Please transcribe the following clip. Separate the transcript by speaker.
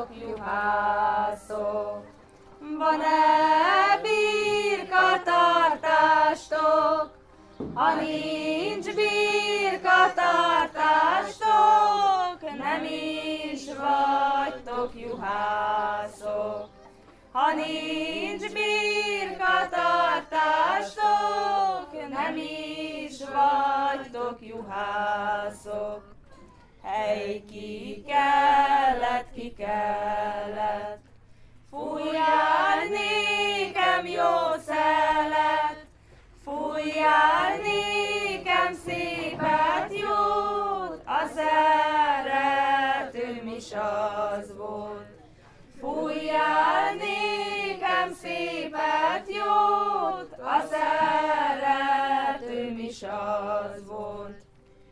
Speaker 1: juhászok, juhászok. Van-e birkatartástok, ha nincs birkatartástok, nem is vagytok juhászok. Ha nincs birkatartástok, nem is vagytok juhászok. Hely ki ki kellett. Fújjál nékem jó szelet, fújjál nékem szépet jót, a szeretőm is az volt. Fújjál nékem szépet jót, a szeretőm is az volt.